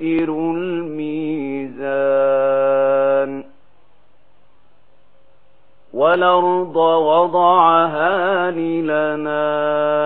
يخسر الميزان والأرض وضعها للنام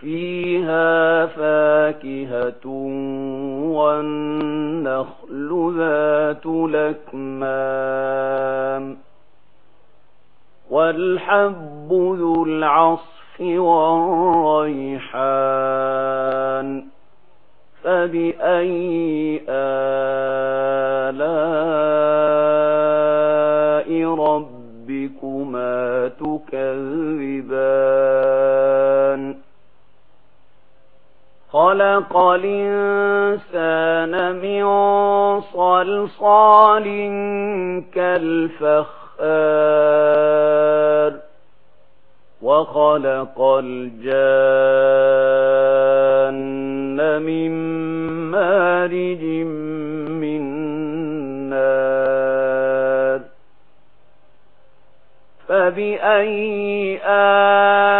فيها فاكهة والنخل ذات لكمام والحب ذو العصف والريحان فبأي آلاء ربكما تكذبان؟ خلق الإنسان من صلصال كالفخ وَخَلَقَ الْجَانَّ مِنْ مَارِجٍ مِنْ نَارٍ فَبِأَيِّ آلَاءِ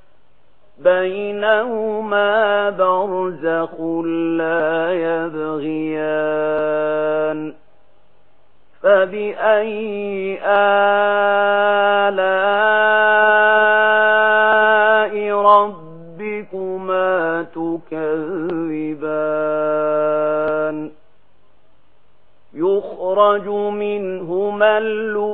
بينهما برزق لا يبغيان فبأي آلاء ربكما تكذبان يخرج منهما اللون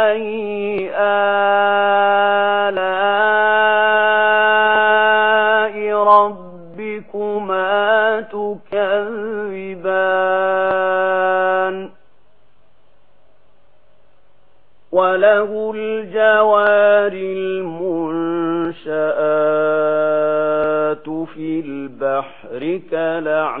فبأي آلاء ربكما تكذبان؟ وله الجوار المنشآت في البحر كالأعلام.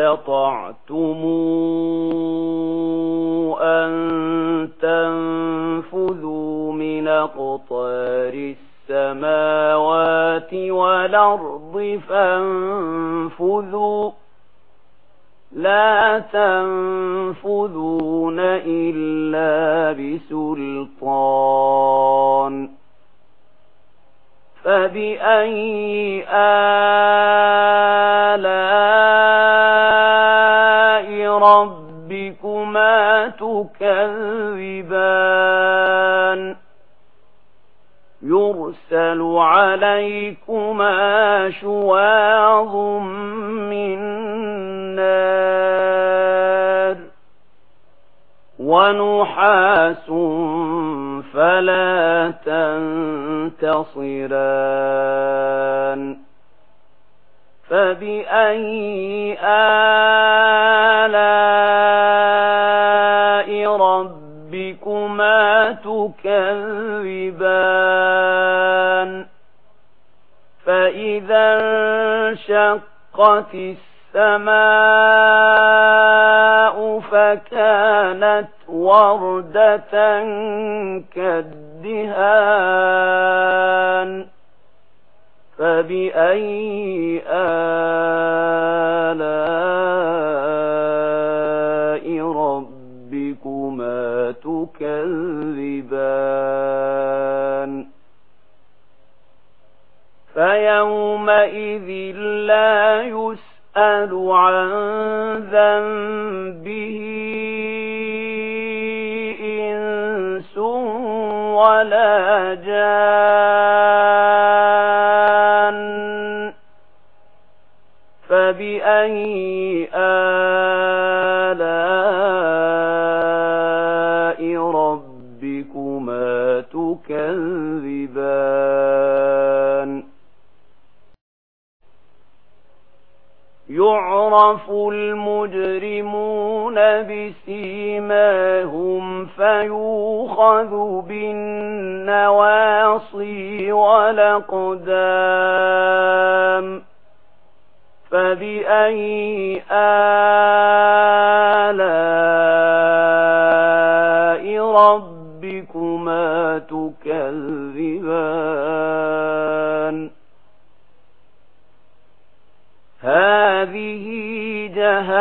استطعتم أن تنفذوا من قطار السماوات والأرض فانفذوا لا تنفذون إلا بسلطان فبأي آل تكذبان يرسل عليكما شواظ من نار ونحاس فلا تنتصران فبأي آل تكذبان فإذا انشقت السماء فكانت وردة كالدهان فبأي آل يومئذ لا يسأل عن ذنبه إنس ولا جان فبأي آلاء ربكما تكذبون يعرف المجرمون بسيماهم فيوخذ بالنواصي والأقدام فبأي آل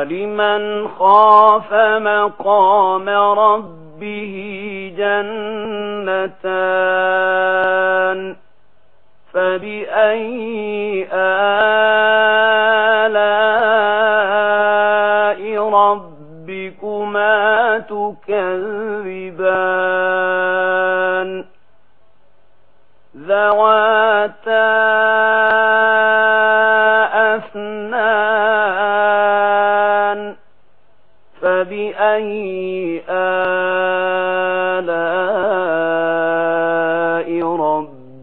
ولمن خاف مقام ربه جنتان فبأي آل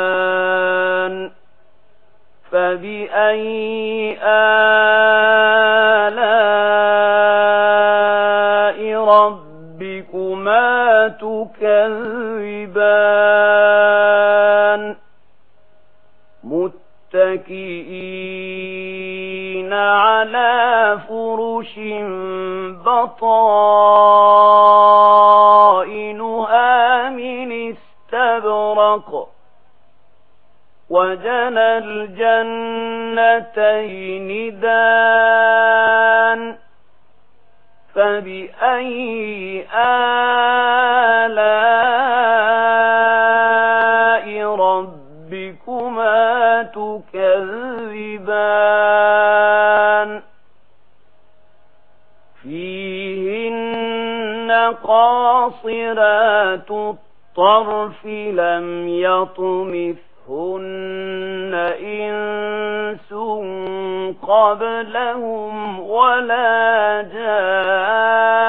زوجان فبأي آلاء ربكما تكذبان؟ متكئين على فرش بطار وجن الجنتين دان فبأي آلاء ربكما تكذبان فيهن قاصرات الطرف لم يطمث هن إنس قبلهم ولا جان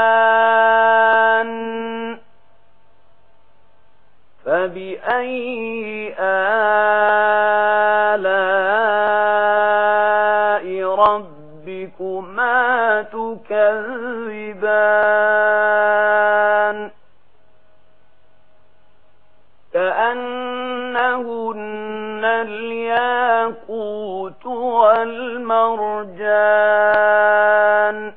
فبأي آلاء ربكما تكذبان والمرجان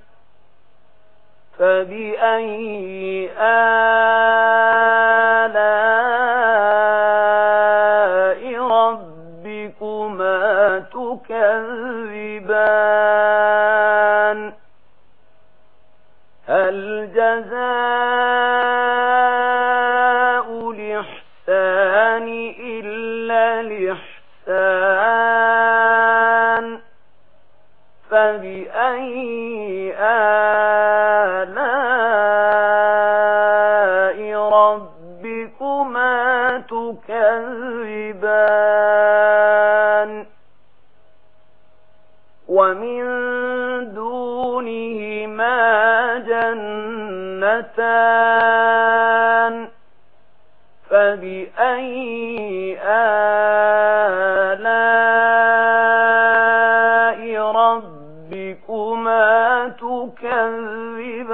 فبأي آلاء ربكما تكذبان؟ هل جزاء فيهما جنتان فبأي آلاء ربكما تكذبان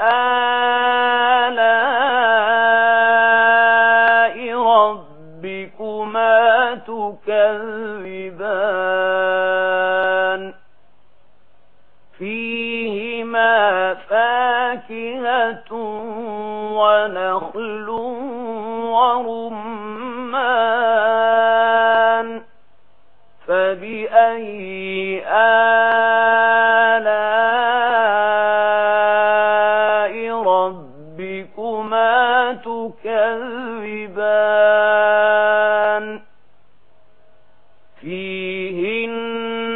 ربكما تكذبان فيهما فاكهة ونخل ورمان فبأي آل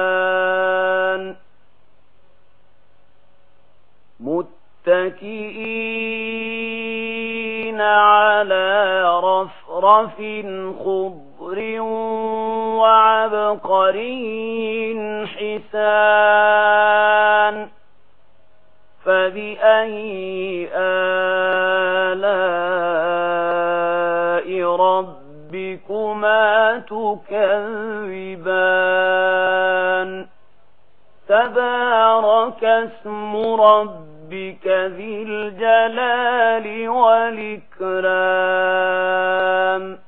تكذبان متكئين على رفرف خضر وعبقري حسان فبأي آل تكذبان تبارك اسم ربك ذي الجلال والإكرام